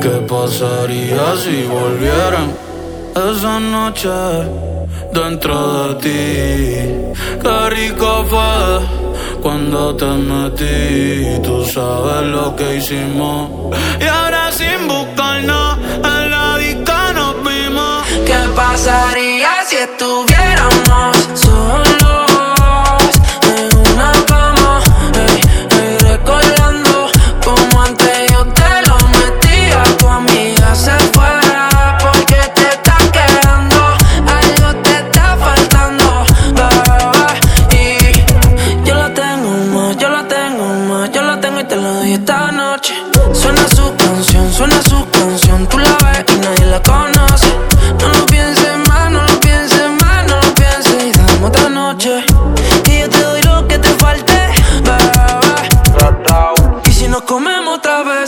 ¿Qué pasaría si volvieran esa noche dentro de ti? Qué rico fue cuando te metí. Tú sabes lo que hicimos. Y ahora sin buscarnos, en la disco nos vimos. ¿Qué pasaría si estuviéramos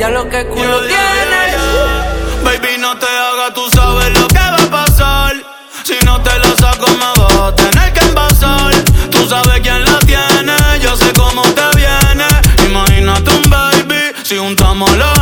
Ya lo que culo tienes. Baby, no te hagas, tú sabes lo que va a pasar. Si no te lo saco, me vas a tener que envasar. Tú sabes quién la tiene, yo sé cómo te viene. Imagínate un baby, si juntamos los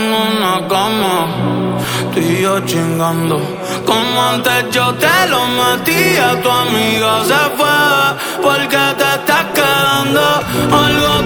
en una cama? Tú y yo chingando. Como antes yo te lo metía, tu amiga se fue porque te estás quedando. Algo